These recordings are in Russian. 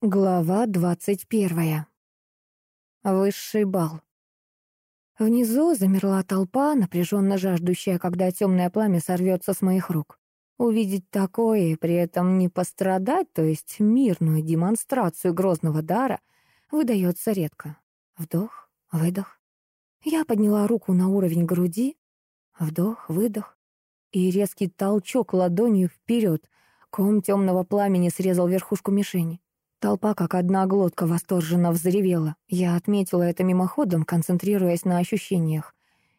Глава двадцать первая. Высший бал. Внизу замерла толпа, напряженно жаждущая, когда темное пламя сорвется с моих рук. Увидеть такое и при этом не пострадать, то есть мирную демонстрацию грозного дара, выдается редко. Вдох, выдох. Я подняла руку на уровень груди. Вдох, выдох. И резкий толчок ладонью вперед. Ком темного пламени срезал верхушку мишени. Толпа как одна глотка восторженно взревела. Я отметила это мимоходом, концентрируясь на ощущениях.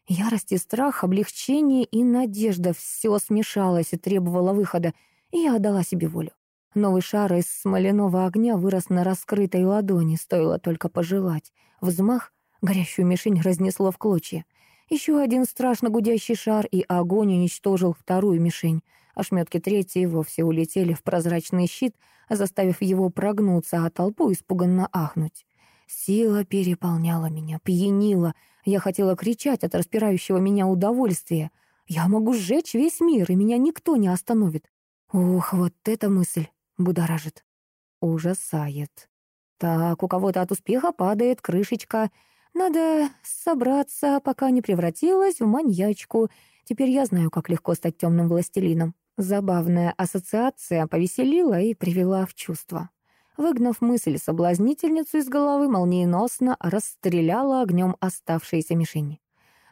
Ярость и страх, облегчение и надежда — все смешалось и требовало выхода, и я отдала себе волю. Новый шар из смоляного огня вырос на раскрытой ладони, стоило только пожелать. Взмах, горящую мишень разнесло в клочья. Еще один страшно гудящий шар, и огонь уничтожил вторую мишень. Ошметки третьей вовсе улетели в прозрачный щит, заставив его прогнуться, а толпу испуганно ахнуть. Сила переполняла меня, пьянила. Я хотела кричать от распирающего меня удовольствия. Я могу сжечь весь мир, и меня никто не остановит. Ух, вот эта мысль будоражит. Ужасает. Так, у кого-то от успеха падает крышечка. Надо собраться, пока не превратилась в маньячку. Теперь я знаю, как легко стать темным властелином. Забавная ассоциация повеселила и привела в чувство. Выгнав мысль соблазнительницу из головы, молниеносно расстреляла огнем оставшиеся мишени.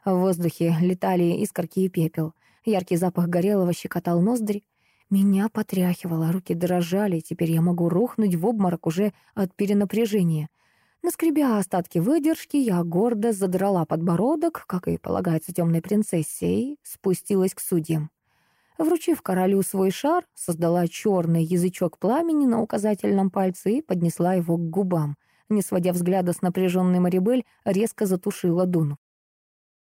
В воздухе летали искорки и пепел. Яркий запах горелого щекотал ноздри. Меня потряхивало, руки дрожали, теперь я могу рухнуть в обморок уже от перенапряжения. Наскребя остатки выдержки, я гордо задрала подбородок, как и полагается темной принцессе, и спустилась к судьям. Вручив королю свой шар, создала черный язычок пламени на указательном пальце и поднесла его к губам. Не сводя взгляда с напряженной Марибель, резко затушила Дуну.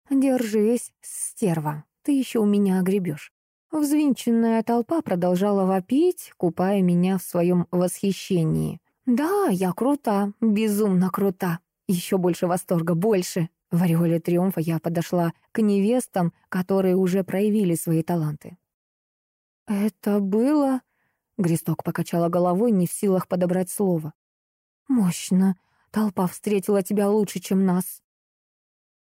«Держись, стерва, ты еще у меня огребешь». Взвинченная толпа продолжала вопить, купая меня в своем восхищении. «Да, я крута, безумно крута. Еще больше восторга, больше». В ореоле триумфа я подошла к невестам, которые уже проявили свои таланты. «Это было...» — Гресток покачала головой, не в силах подобрать слово. «Мощно. Толпа встретила тебя лучше, чем нас».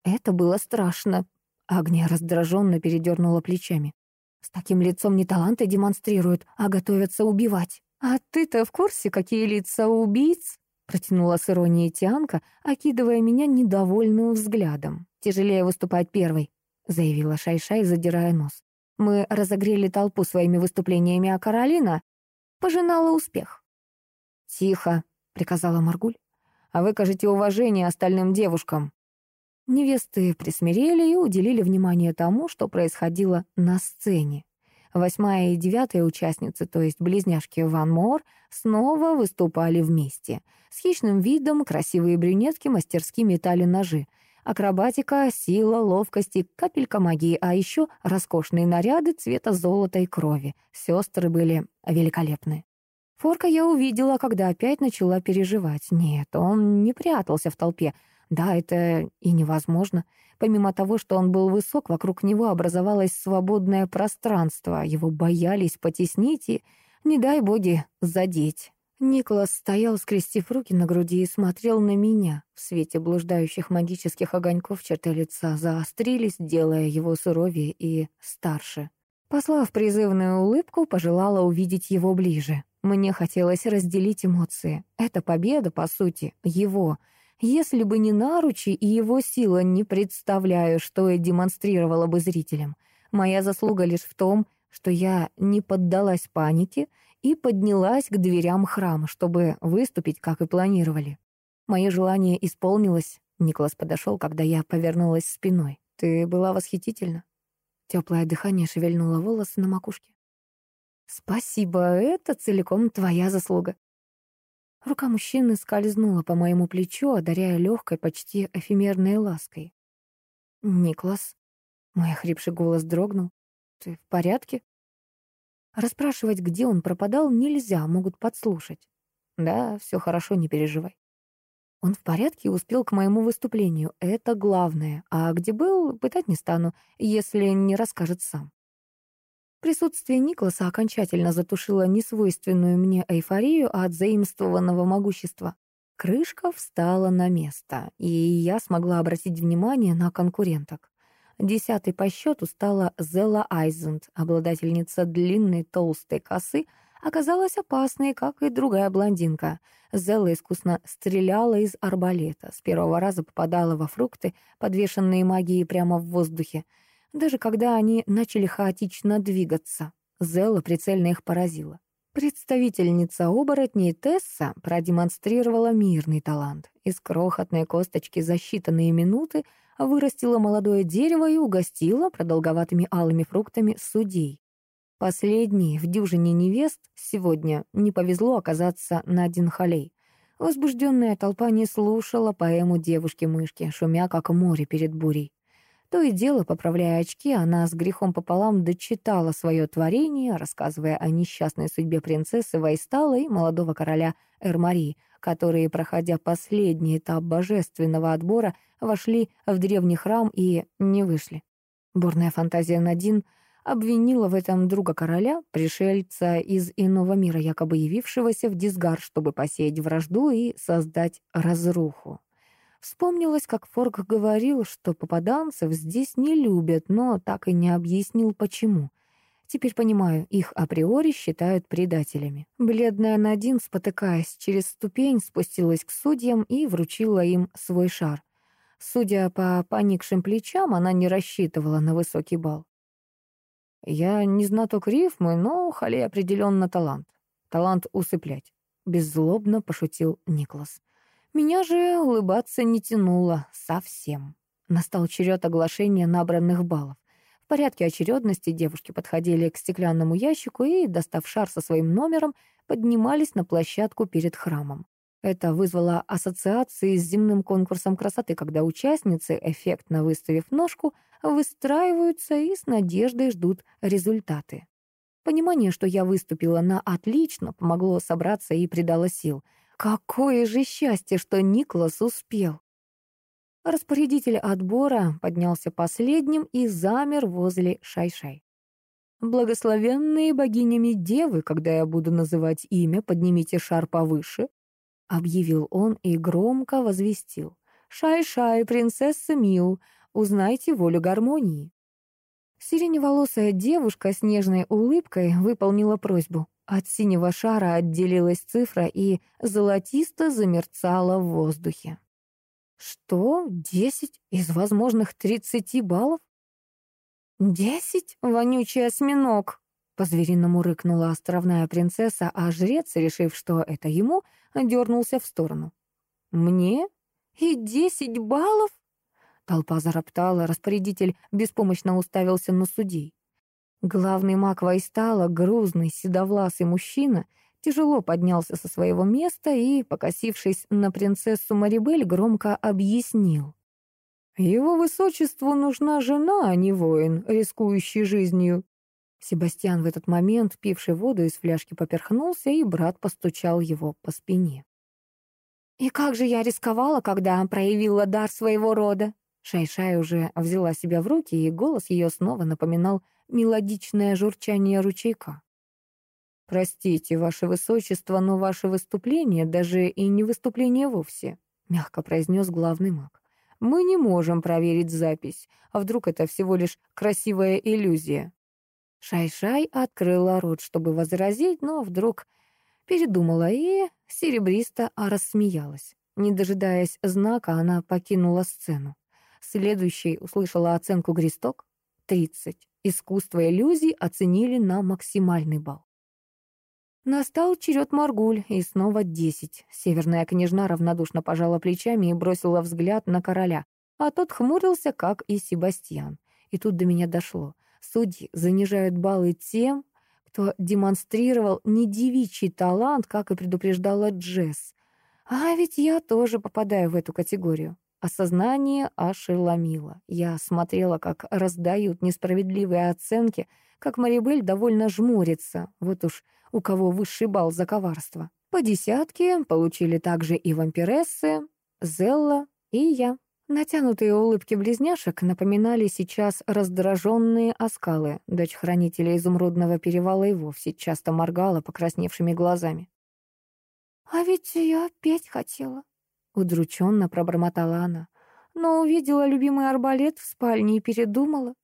«Это было страшно». Агния раздраженно передернула плечами. «С таким лицом не таланты демонстрируют, а готовятся убивать». «А ты-то в курсе, какие лица убийц?» Протянула с иронией Тианка, окидывая меня недовольным взглядом. «Тяжелее выступать первой», — заявила Шайшай, задирая нос. Мы разогрели толпу своими выступлениями, а Каролина пожинала успех. «Тихо», — приказала Маргуль, — «а выкажите уважение остальным девушкам». Невесты присмирели и уделили внимание тому, что происходило на сцене. Восьмая и девятая участницы, то есть близняшки Ван Мор, снова выступали вместе. С хищным видом красивые брюнетки мастерски метали ножи. Акробатика, сила, ловкость и капелька магии, а еще роскошные наряды цвета золота и крови. Сестры были великолепны. Форка я увидела, когда опять начала переживать. Нет, он не прятался в толпе. Да, это и невозможно. Помимо того, что он был высок, вокруг него образовалось свободное пространство. Его боялись потеснить и, не дай боги, задеть. Николас стоял, скрестив руки на груди, и смотрел на меня. В свете блуждающих магических огоньков черты лица заострились, делая его суровее и старше. Послав призывную улыбку, пожелала увидеть его ближе. Мне хотелось разделить эмоции. Это победа, по сути, его. Если бы не наручи и его сила, не представляю, что я демонстрировала бы зрителям. Моя заслуга лишь в том, что я не поддалась панике и поднялась к дверям храма, чтобы выступить, как и планировали. Мое желание исполнилось. Николас подошел, когда я повернулась спиной. «Ты была восхитительна». Теплое дыхание шевельнуло волосы на макушке. «Спасибо, это целиком твоя заслуга». Рука мужчины скользнула по моему плечу, одаряя легкой, почти эфемерной лаской. «Никлас», — мой охрипший голос дрогнул, — «ты в порядке?» Расспрашивать, где он пропадал, нельзя, могут подслушать. Да, все хорошо, не переживай. Он в порядке и успел к моему выступлению. Это главное. А где был, пытать не стану, если не расскажет сам. Присутствие Никласа окончательно затушило несвойственную мне эйфорию от заимствованного могущества. Крышка встала на место, и я смогла обратить внимание на конкуренток. Десятой по счету стала Зелла Айзенд, обладательница длинной толстой косы, оказалась опасной, как и другая блондинка. Зелла искусно стреляла из арбалета, с первого раза попадала во фрукты, подвешенные магией прямо в воздухе. Даже когда они начали хаотично двигаться, Зелла прицельно их поразила. Представительница оборотней Тесса продемонстрировала мирный талант. Из крохотной косточки за считанные минуты вырастила молодое дерево и угостила продолговатыми алыми фруктами судей. Последней в дюжине невест сегодня не повезло оказаться на один халей. Возбужденная толпа не слушала поэму девушки-мышки, шумя как море перед бурей. То и дело, поправляя очки, она с грехом пополам дочитала свое творение, рассказывая о несчастной судьбе принцессы Вайстала и молодого короля Эрмари, которые, проходя последний этап божественного отбора, вошли в древний храм и не вышли. Бурная фантазия Надин обвинила в этом друга короля, пришельца из иного мира, якобы явившегося в Дисгар, чтобы посеять вражду и создать разруху. Вспомнилось, как Форк говорил, что попаданцев здесь не любят, но так и не объяснил, почему. Теперь понимаю, их априори считают предателями. Бледная Надин, спотыкаясь через ступень, спустилась к судьям и вручила им свой шар. Судя по поникшим плечам, она не рассчитывала на высокий балл. «Я не знаток рифмы, но у Халей определенно талант. Талант усыплять», — беззлобно пошутил Никлас. Меня же улыбаться не тянуло совсем. Настал черед оглашения набранных баллов. В порядке очередности девушки подходили к стеклянному ящику и, достав шар со своим номером, поднимались на площадку перед храмом. Это вызвало ассоциации с земным конкурсом красоты, когда участницы, эффектно выставив ножку, выстраиваются и с надеждой ждут результаты. Понимание, что я выступила на отлично, помогло собраться и придало сил — Какое же счастье, что Никлас успел! Распорядитель отбора поднялся последним и замер возле Шай-Шай. «Благословенные богинями девы, когда я буду называть имя, поднимите шар повыше», — объявил он и громко возвестил. «Шай-Шай, принцесса Миу, узнайте волю гармонии». Сиреневолосая девушка с нежной улыбкой выполнила просьбу. От синего шара отделилась цифра и золотисто замерцала в воздухе. Что? Десять из возможных тридцати баллов? Десять? Вонючий осьминог! По-звериному рыкнула островная принцесса, а жрец, решив, что это ему, дернулся в сторону. «Мне? И десять баллов?» Толпа зароптала, распорядитель беспомощно уставился на судей. Главный маг Вайстала, грузный, седовласый мужчина, тяжело поднялся со своего места и, покосившись на принцессу Марибель, громко объяснил. «Его высочеству нужна жена, а не воин, рискующий жизнью». Себастьян в этот момент, пивший воду из фляжки, поперхнулся, и брат постучал его по спине. «И как же я рисковала, когда проявила дар своего рода?» Шай-Шай уже взяла себя в руки, и голос ее снова напоминал мелодичное журчание ручейка. «Простите, ваше высочество, но ваше выступление даже и не выступление вовсе», — мягко произнес главный маг. «Мы не можем проверить запись, а вдруг это всего лишь красивая иллюзия?» Шай-Шай открыла рот, чтобы возразить, но вдруг передумала и серебристо рассмеялась. Не дожидаясь знака, она покинула сцену. Следующей услышала оценку Гристок — 30. Искусство иллюзий оценили на максимальный балл. Настал черед Маргуль, и снова десять. Северная княжна равнодушно пожала плечами и бросила взгляд на короля, а тот хмурился, как и Себастьян. И тут до меня дошло. Судьи занижают баллы тем, кто демонстрировал не девичий талант, как и предупреждала Джесс. А ведь я тоже попадаю в эту категорию. Осознание ошеломило. Я смотрела, как раздают несправедливые оценки, как Марибель довольно жмурится. Вот уж у кого высший балл за коварство. По десятке получили также и вампирессы, Зелла и я. Натянутые улыбки близняшек напоминали сейчас раздраженные оскалы. Дочь хранителя изумрудного перевала и вовсе часто моргала покрасневшими глазами. «А ведь я петь хотела», — удрученно пробормотала она. «Но увидела любимый арбалет в спальне и передумала.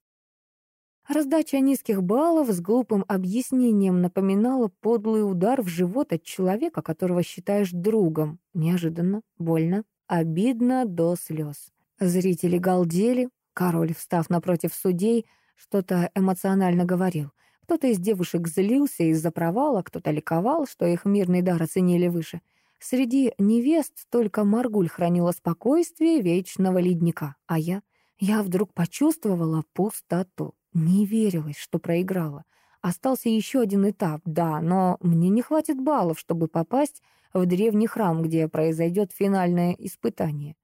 Раздача низких баллов с глупым объяснением напоминала подлый удар в живот от человека, которого считаешь другом. Неожиданно, больно, обидно до слез. Зрители галдели, король, встав напротив судей, что-то эмоционально говорил. Кто-то из девушек злился из-за провала, кто-то ликовал, что их мирный дар оценили выше. Среди невест только Маргуль хранила спокойствие вечного ледника, а я... Я вдруг почувствовала пустоту. Не верилось, что проиграла. Остался еще один этап, да, но мне не хватит баллов, чтобы попасть в древний храм, где произойдет финальное испытание.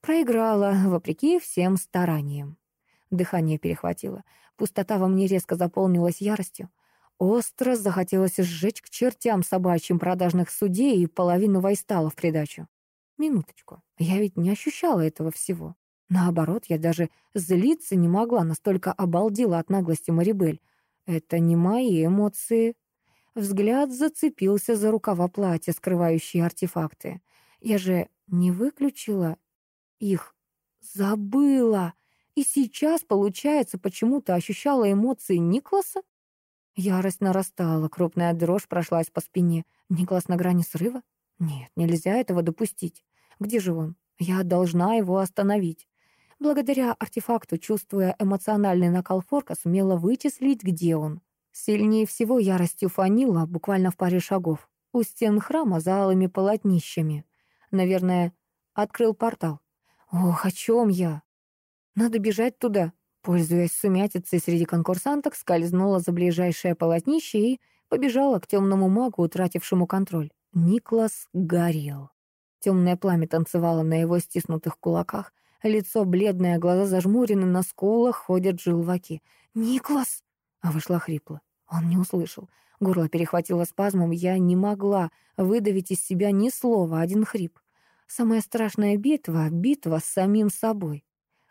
Проиграла, вопреки всем стараниям. Дыхание перехватило. Пустота во мне резко заполнилась яростью. Остро захотелось сжечь к чертям собачьим продажных судей и половину вайстала в придачу. Минуточку, я ведь не ощущала этого всего. Наоборот, я даже злиться не могла, настолько обалдела от наглости Марибель. Это не мои эмоции. Взгляд зацепился за рукава платья, скрывающие артефакты. Я же не выключила их. Забыла. И сейчас, получается, почему-то ощущала эмоции Никласа? Ярость нарастала, крупная дрожь прошлась по спине. Никлас на грани срыва? Нет, нельзя этого допустить. Где же он? Я должна его остановить. Благодаря артефакту, чувствуя эмоциональный накал Форка, сумела вычислить, где он. Сильнее всего яростью фанила буквально в паре шагов. У стен храма за алыми полотнищами. Наверное, открыл портал. Ох, о чем я? Надо бежать туда. Пользуясь сумятицей среди конкурсанток, скользнула за ближайшее полотнище и побежала к темному магу, утратившему контроль. Никлас горел. Темное пламя танцевало на его стиснутых кулаках. Лицо бледное, глаза зажмурены, на скулах ходят желваки. «Никлас!» А вышла хрипло. Он не услышал. Горло перехватило спазмом, я не могла выдавить из себя ни слова, один хрип. Самая страшная битва — битва с самим собой.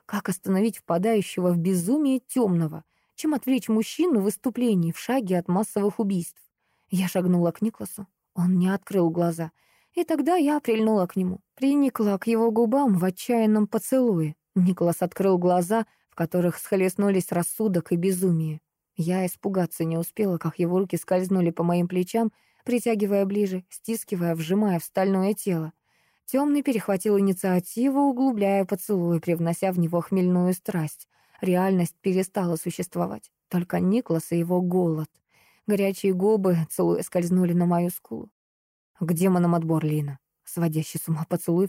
Как остановить впадающего в безумие темного? Чем отвлечь мужчину в выступлении в шаге от массовых убийств? Я шагнула к Никласу. Он не открыл глаза — и тогда я прильнула к нему, приникла к его губам в отчаянном поцелуе. Николас открыл глаза, в которых схлестнулись рассудок и безумие. Я испугаться не успела, как его руки скользнули по моим плечам, притягивая ближе, стискивая, вжимая в стальное тело. Темный перехватил инициативу, углубляя поцелуй, привнося в него хмельную страсть. Реальность перестала существовать. Только Никлас и его голод. Горячие губы, целуя, скользнули на мою скулу. К демонам отбор Лина. Сводящий с ума поцелуй.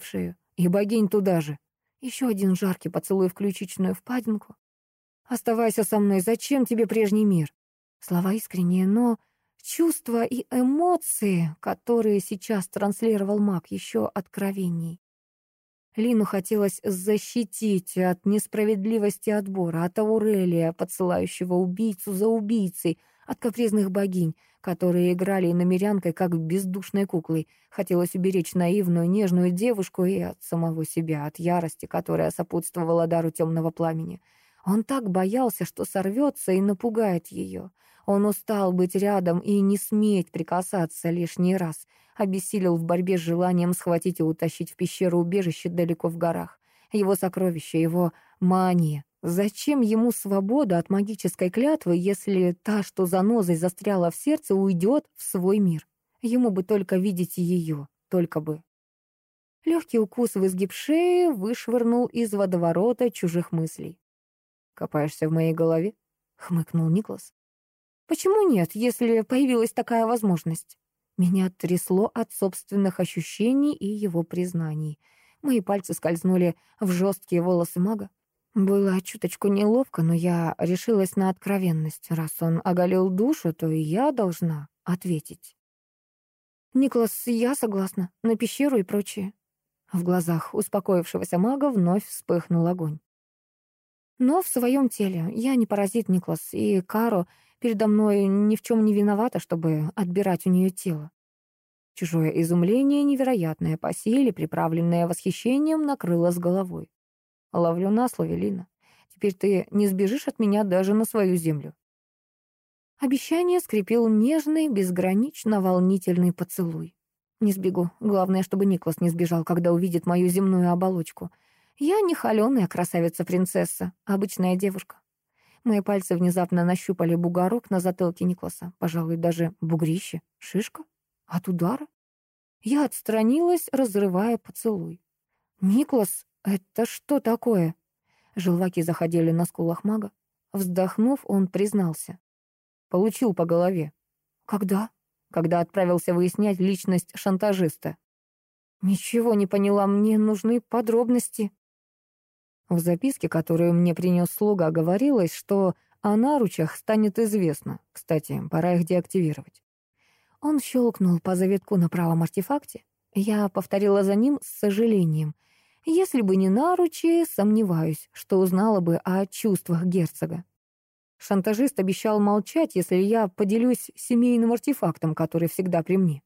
И богинь туда же. Еще один жаркий поцелуй в ключичную впадинку. Оставайся со мной, зачем тебе прежний мир? Слова искренние, но чувства и эмоции, которые сейчас транслировал маг, еще откровенней. Лину хотелось защитить от несправедливости отбора, от Аурелия, подсылающего убийцу за убийцей, от капризных богинь, которые играли намерянкой, как бездушной куклой. Хотелось уберечь наивную, нежную девушку и от самого себя, от ярости, которая сопутствовала дару темного пламени. Он так боялся, что сорвется и напугает ее. Он устал быть рядом и не сметь прикасаться лишний раз. Обессилел в борьбе с желанием схватить и утащить в пещеру убежище далеко в горах. Его сокровище, его мания, Зачем ему свобода от магической клятвы, если та, что занозой застряла в сердце, уйдет в свой мир? Ему бы только видеть ее, только бы. Легкий укус в изгиб шеи вышвырнул из водоворота чужих мыслей. «Копаешься в моей голове?» — хмыкнул Никлас. «Почему нет, если появилась такая возможность?» Меня трясло от собственных ощущений и его признаний. Мои пальцы скользнули в жесткие волосы мага. Было чуточку неловко, но я решилась на откровенность. Раз он оголил душу, то и я должна ответить. «Николас, я согласна. На пещеру и прочее». В глазах успокоившегося мага вновь вспыхнул огонь. Но в своем теле я не паразит Никлас, и Каро передо мной ни в чем не виновата, чтобы отбирать у нее тело. Чужое изумление, невероятное по силе, приправленное восхищением, накрыло с головой. Ловлю на слове, Лина. Теперь ты не сбежишь от меня даже на свою землю. Обещание скрепил нежный, безгранично волнительный поцелуй. Не сбегу. Главное, чтобы Никлас не сбежал, когда увидит мою земную оболочку. Я не холеная красавица-принцесса, обычная девушка. Мои пальцы внезапно нащупали бугорок на затылке Никласа. Пожалуй, даже бугрище. Шишка? От удара? Я отстранилась, разрывая поцелуй. «Никлас, это что такое?» Желваки заходили на скулах мага. Вздохнув, он признался. Получил по голове. Когда? Когда отправился выяснять личность шантажиста. Ничего не поняла, мне нужны подробности. В записке, которую мне принес слуга, говорилось, что о наручах станет известно. Кстати, пора их деактивировать. Он щелкнул по завитку на правом артефакте. Я повторила за ним с сожалением. Если бы не наручи, сомневаюсь, что узнала бы о чувствах герцога. Шантажист обещал молчать, если я поделюсь семейным артефактом, который всегда при мне.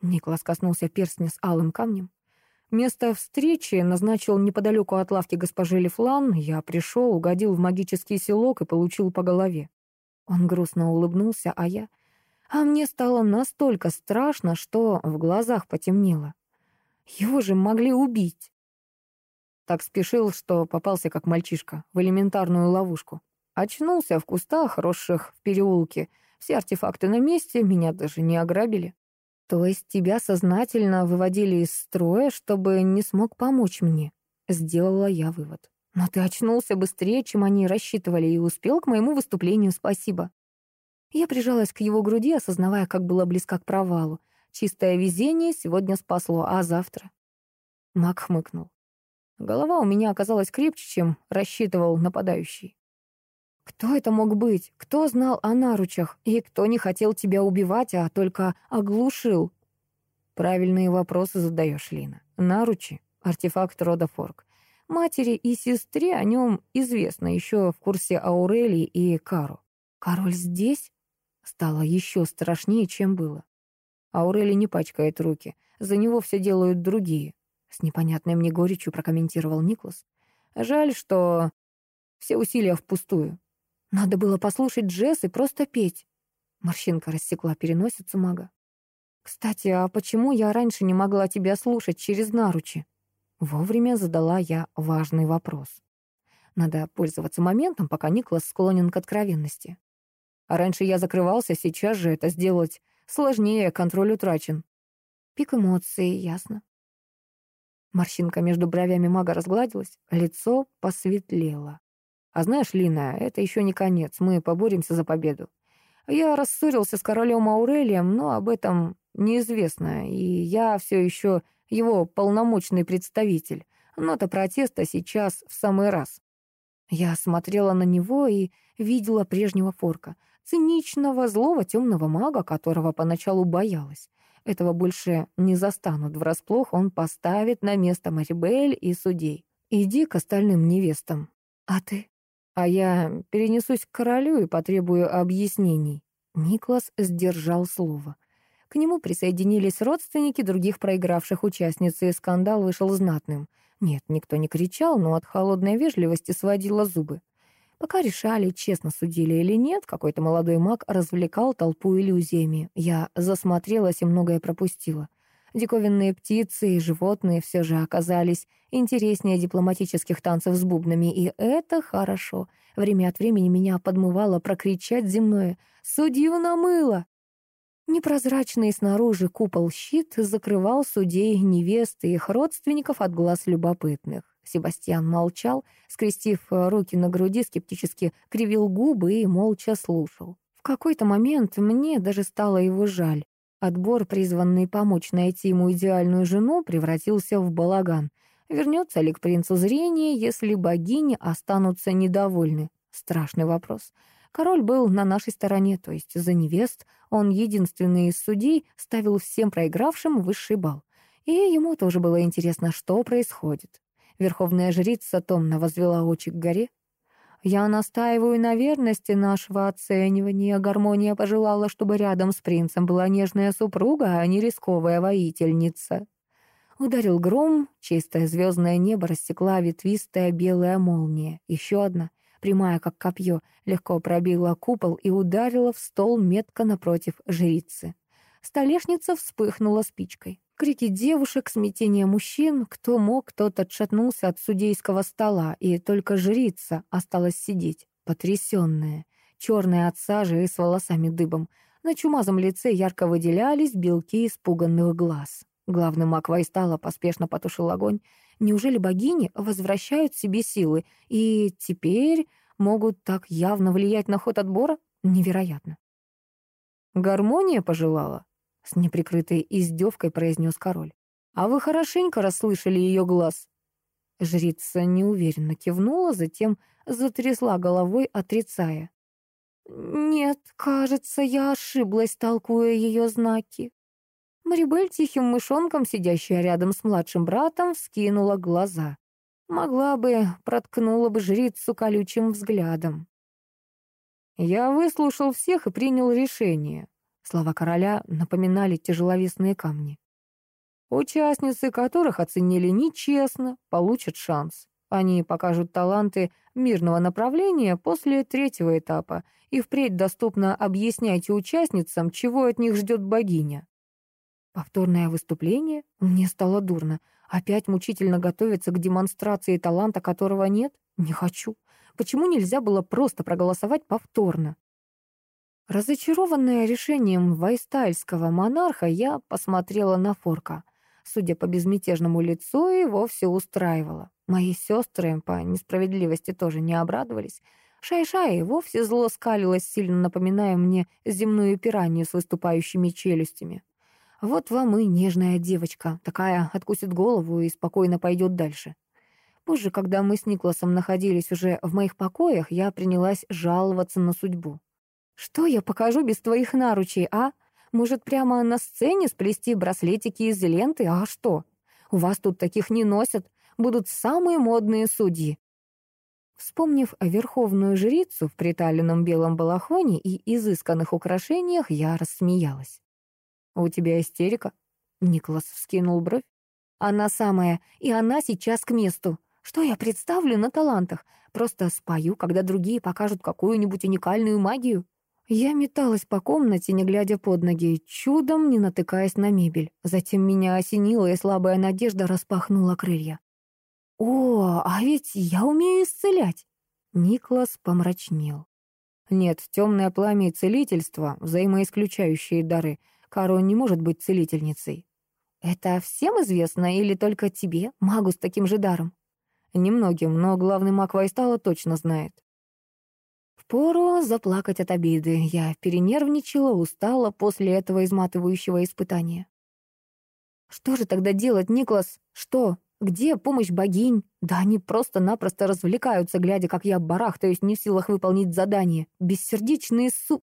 Николас коснулся перстня с алым камнем. Место встречи назначил неподалеку от лавки госпожи Лефлан. Я пришел, угодил в магический селок и получил по голове. Он грустно улыбнулся, а я... А мне стало настолько страшно, что в глазах потемнело. Его же могли убить. Так спешил, что попался как мальчишка в элементарную ловушку. Очнулся в кустах, росших в переулке. Все артефакты на месте, меня даже не ограбили. То есть тебя сознательно выводили из строя, чтобы не смог помочь мне? Сделала я вывод. Но ты очнулся быстрее, чем они рассчитывали, и успел к моему выступлению, спасибо. Я прижалась к его груди, осознавая, как была близка к провалу. Чистое везение сегодня спасло, а завтра? Мак хмыкнул. Голова у меня оказалась крепче, чем рассчитывал нападающий. Кто это мог быть? Кто знал о наручах? И кто не хотел тебя убивать, а только оглушил? Правильные вопросы задаешь, Лина. Наручи — артефакт рода Форк. Матери и сестре о нем известно еще в курсе Аурелии и Кару. Король здесь? Стало еще страшнее, чем было. Аурели не пачкает руки. За него все делают другие. С непонятной мне горечью прокомментировал Никлас. Жаль, что все усилия впустую. Надо было послушать джесс и просто петь. Морщинка рассекла переносицу мага. «Кстати, а почему я раньше не могла тебя слушать через наручи?» Вовремя задала я важный вопрос. Надо пользоваться моментом, пока Никлас склонен к откровенности. А раньше я закрывался, сейчас же это сделать сложнее, контроль утрачен. Пик эмоций, ясно. Морщинка между бровями мага разгладилась, лицо посветлело. А знаешь, Лина, это еще не конец, мы поборемся за победу. Я рассорился с королем Аурелием, но об этом неизвестно, и я все еще его полномочный представитель. Нота протеста сейчас в самый раз. Я смотрела на него и видела прежнего Форка, циничного, злого темного мага, которого поначалу боялась. Этого больше не застанут врасплох, он поставит на место Марибель и судей. Иди к остальным невестам. А ты? А я перенесусь к королю и потребую объяснений». Никлас сдержал слово. К нему присоединились родственники других проигравших участниц, и скандал вышел знатным. Нет, никто не кричал, но от холодной вежливости сводило зубы. Пока решали, честно судили или нет, какой-то молодой маг развлекал толпу иллюзиями. Я засмотрелась и многое пропустила. Диковинные птицы и животные все же оказались интереснее дипломатических танцев с бубнами, и это хорошо. Время от времени меня подмывало прокричать земное «Судью намыло!». Непрозрачный снаружи купол-щит закрывал судей, невест и их родственников от глаз любопытных. Себастьян молчал, скрестив руки на груди, скептически кривил губы и молча слушал. В какой-то момент мне даже стало его жаль. Отбор, призванный помочь найти ему идеальную жену, превратился в балаган. Вернется ли к принцу зрение, если богини останутся недовольны? Страшный вопрос. Король был на нашей стороне, то есть за невест. Он единственный из судей ставил всем проигравшим высший бал. И ему тоже было интересно, что происходит. Верховная жрица томно возвела очи к горе, я настаиваю на верности нашего оценивания. Гармония пожелала, чтобы рядом с принцем была нежная супруга, а не рисковая воительница. Ударил гром, чистое звездное небо рассекла ветвистая белая молния. Еще одна, прямая как копье, легко пробила купол и ударила в стол метко напротив жрицы. Столешница вспыхнула спичкой. Крики девушек, смятение мужчин, кто мог, тот отшатнулся от судейского стола, и только жрица осталась сидеть, потрясенная, черная от сажи и с волосами дыбом. На чумазом лице ярко выделялись белки испуганных глаз. Главный маг Вайстала поспешно потушил огонь. Неужели богини возвращают себе силы и теперь могут так явно влиять на ход отбора? Невероятно. Гармония пожелала? С неприкрытой издевкой произнес король. «А вы хорошенько расслышали ее глаз?» Жрица неуверенно кивнула, затем затрясла головой, отрицая. «Нет, кажется, я ошиблась, толкуя ее знаки». Марибель тихим мышонком, сидящая рядом с младшим братом, вскинула глаза. Могла бы, проткнула бы жрицу колючим взглядом. «Я выслушал всех и принял решение», Слова короля напоминали тяжеловесные камни. Участницы которых оценили нечестно, получат шанс. Они покажут таланты мирного направления после третьего этапа, и впредь доступно объясняйте участницам, чего от них ждет богиня. Повторное выступление? Мне стало дурно. Опять мучительно готовиться к демонстрации таланта, которого нет? Не хочу. Почему нельзя было просто проголосовать повторно? Разочарованная решением вайстальского монарха, я посмотрела на Форка. Судя по безмятежному лицу, его все устраивало. Мои сестры по несправедливости тоже не обрадовались. Шай-Шай вовсе зло скалилась, сильно напоминая мне земную пиранью с выступающими челюстями. Вот вам и нежная девочка, такая откусит голову и спокойно пойдет дальше. Позже, когда мы с Никласом находились уже в моих покоях, я принялась жаловаться на судьбу. Что я покажу без твоих наручей, а? Может, прямо на сцене сплести браслетики из ленты? А что? У вас тут таких не носят. Будут самые модные судьи. Вспомнив верховную жрицу в приталенном белом балахоне и изысканных украшениях, я рассмеялась. «У тебя истерика?» Николас вскинул бровь. «Она самая, и она сейчас к месту. Что я представлю на талантах? Просто спою, когда другие покажут какую-нибудь уникальную магию?» Я металась по комнате, не глядя под ноги, чудом не натыкаясь на мебель. Затем меня осенила, и слабая надежда распахнула крылья. «О, а ведь я умею исцелять!» Никлас помрачнел. «Нет, темное пламя и целительство — взаимоисключающие дары. Каро не может быть целительницей». «Это всем известно или только тебе, магу с таким же даром?» «Немногим, но главный маг Вайстала точно знает». Впору заплакать от обиды. Я перенервничала, устала после этого изматывающего испытания. Что же тогда делать, Никлас? Что? Где помощь богинь? Да они просто-напросто развлекаются, глядя, как я барахтаюсь, не в силах выполнить задание. Бессердечные су...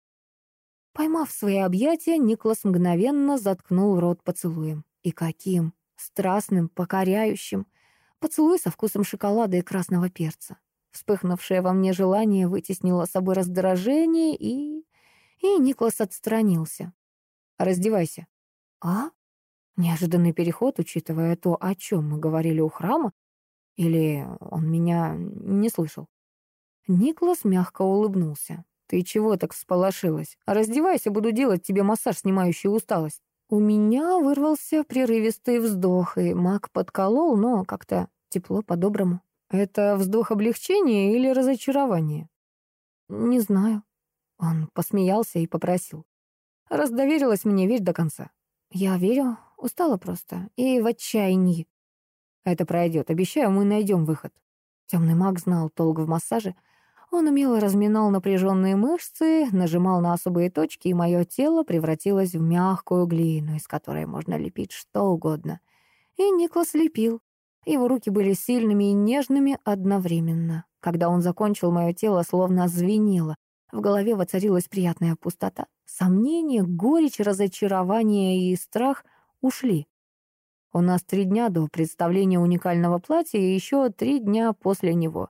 Поймав свои объятия, Никлас мгновенно заткнул рот поцелуем. И каким? Страстным, покоряющим. Поцелуй со вкусом шоколада и красного перца. Вспыхнувшее во мне желание вытеснило собой раздражение, и... И Никлас отстранился. «Раздевайся». «А?» Неожиданный переход, учитывая то, о чем мы говорили у храма, или он меня не слышал. Никлас мягко улыбнулся. «Ты чего так всполошилась? Раздевайся, буду делать тебе массаж, снимающий усталость». У меня вырвался прерывистый вздох, и маг подколол, но как-то тепло по-доброму. Это вздох облегчения или разочарования? Не знаю. Он посмеялся и попросил. Раз доверилась мне, верь до конца. Я верю, устала просто и в отчаянии. Это пройдет, обещаю, мы найдем выход. Темный маг знал толк в массаже. Он умело разминал напряженные мышцы, нажимал на особые точки, и мое тело превратилось в мягкую глину, из которой можно лепить что угодно. И Никлас лепил. Его руки были сильными и нежными одновременно. Когда он закончил, мое тело словно звенело. В голове воцарилась приятная пустота. Сомнения, горечь, разочарование и страх ушли. У нас три дня до представления уникального платья и еще три дня после него.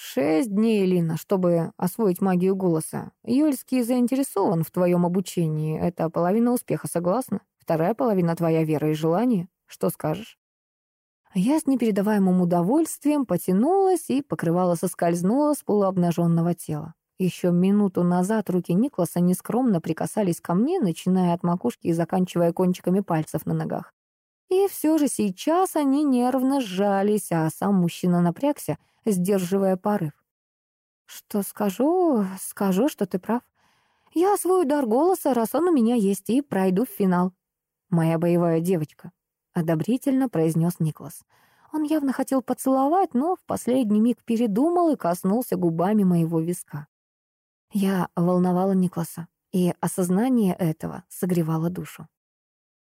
Шесть дней, Лина, чтобы освоить магию голоса. Юльский заинтересован в твоем обучении. Это половина успеха, согласна? Вторая половина — твоя вера и желание. Что скажешь? Я с непередаваемым удовольствием потянулась и покрывало соскользнуло с полуобнаженного тела. Еще минуту назад руки Никласа нескромно прикасались ко мне, начиная от макушки и заканчивая кончиками пальцев на ногах. И все же сейчас они нервно сжались, а сам мужчина напрягся, сдерживая порыв. «Что скажу? Скажу, что ты прав. Я освою дар голоса, раз он у меня есть, и пройду в финал. Моя боевая девочка», — одобрительно произнес Никлас. Он явно хотел поцеловать, но в последний миг передумал и коснулся губами моего виска. Я волновала Никласа, и осознание этого согревало душу.